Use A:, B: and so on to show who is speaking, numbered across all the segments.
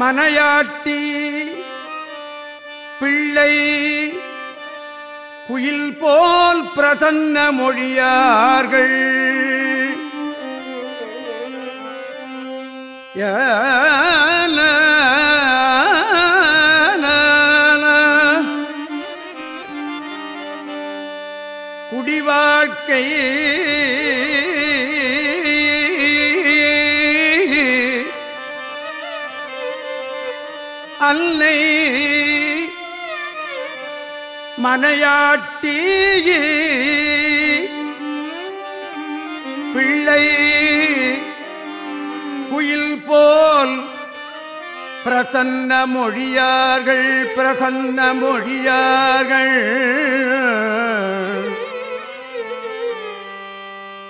A: மனையாட்டி பிள்ளை குயில் போல் பிரசன்ன மொழியார்கள். ஏன குடிவாழ்க்கை மல்லை மனையாட்டி பிள்ளை குயில் போல் பிரசன்ன மொழியார்கள் பிரசன்ன மொழியார்கள்.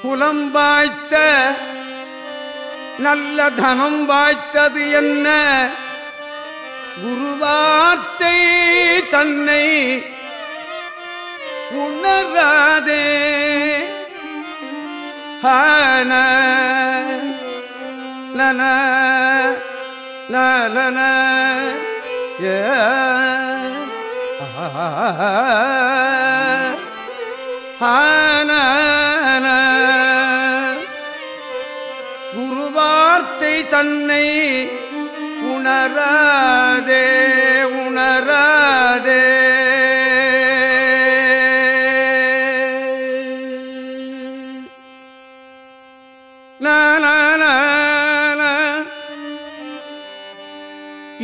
A: குலம் வாய்த்த நல்ல தனம் வாய்த்தது என்ன? குருவார்த்தை தன்னை உணராதே. ஹன நன நலன ஏ குருவார்த்தை தன்னை உணராதே உணராதே.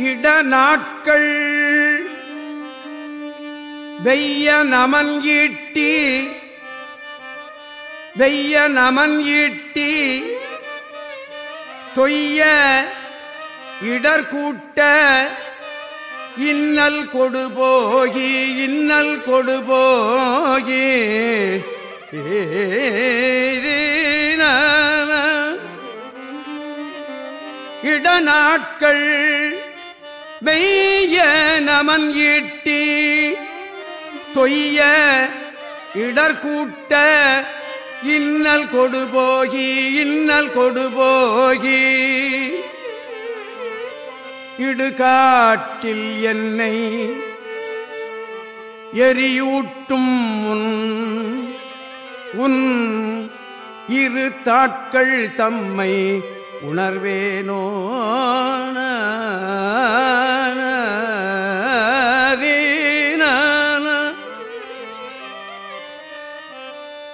A: இட நாட்கள் வெய்ய நமன் ஈட்டி வெய்ய நமன் ஈட்டி தொய்ய இடர் கூட்ட இன்னல் கொடுபோகி இன்னல் கொடுபோகி இடநாட்கள் மெய்ய நமன் ஈட்டி தொய்ய இடர்கூட்ட இன்னல் கொடுபோகி இன்னல் கொடுபோகி இடுகாட்டில் என்னை எரியூட்டும் உன் உன் இரு தாட்கள் தம்மை உணர்வேனோ?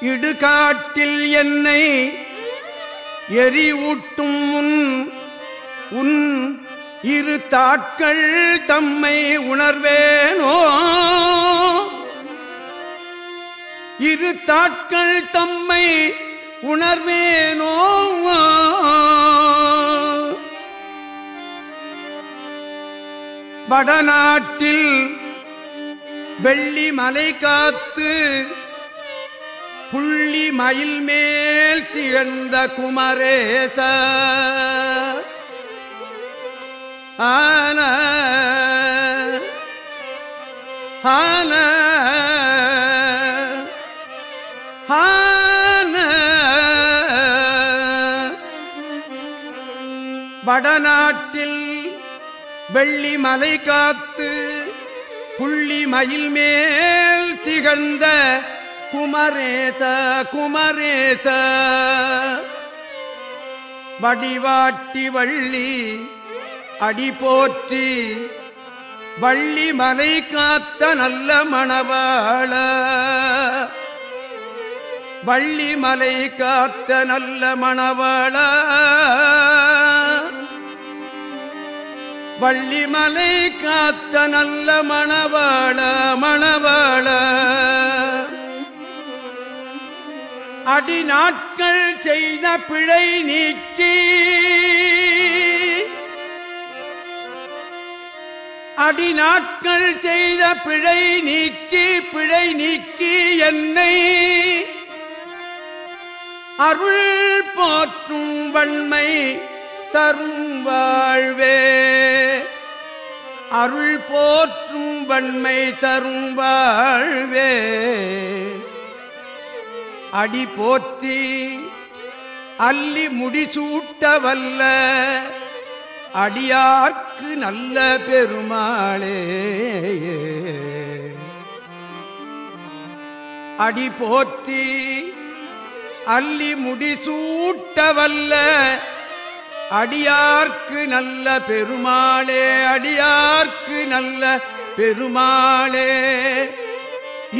A: இடுகாட்டில் என்னை எரிவூட்டும் உன் உன் இரு தாட்கள் தம்மை உணர்வேனோ? இரு தாட்கள் தம்மை உணர்வேனோ? வடநாட்டில் வெள்ளி மலை காத்து புள்ளி மயில் மேல் திகழ்ந்த குமரேச. ஆன ஆன ஆன. வடநாட்டில் வெள்ளி மலை காத்து புள்ளி மயில் மேல் திகழ்ந்த குமரேத குமரேத. வடிவாட்டி வள்ளி அடி போற்றி. வள்ளி மலை காத்த நல்ல மணவாள. வள்ளி மலை காத்த நல்ல மணவாள. வள்ளி மலை காத்த நல்ல மணவாள மணவாள. அடி நாட்கள் செய்த பிழை நீக்கி. அடி நாட்கள் செய்த பிழை நீக்கி பிழை நீக்கி என்னை அருள் போற்றும் வன்மை தரும் வாழ்வே. அருள் போற்றும் வன்மை தரும் வாழ்வே. அடி போற்றி அல்லி முடிசூட்ட வல்ல அடியார்க்கு நல்ல பெருமாளே. அடி போற்றி அல்லி முடிசூட்டவல்ல அடியார்க்கு நல்ல பெருமாளே அடியார்க்கு நல்ல பெருமாளே.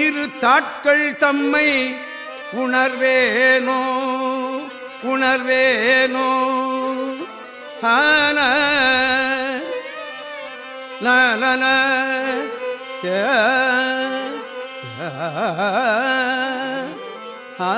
A: இரு தாட்கள் தம்மை உணர்வேனோ உணர்வேனோ. ஆன நன ஆ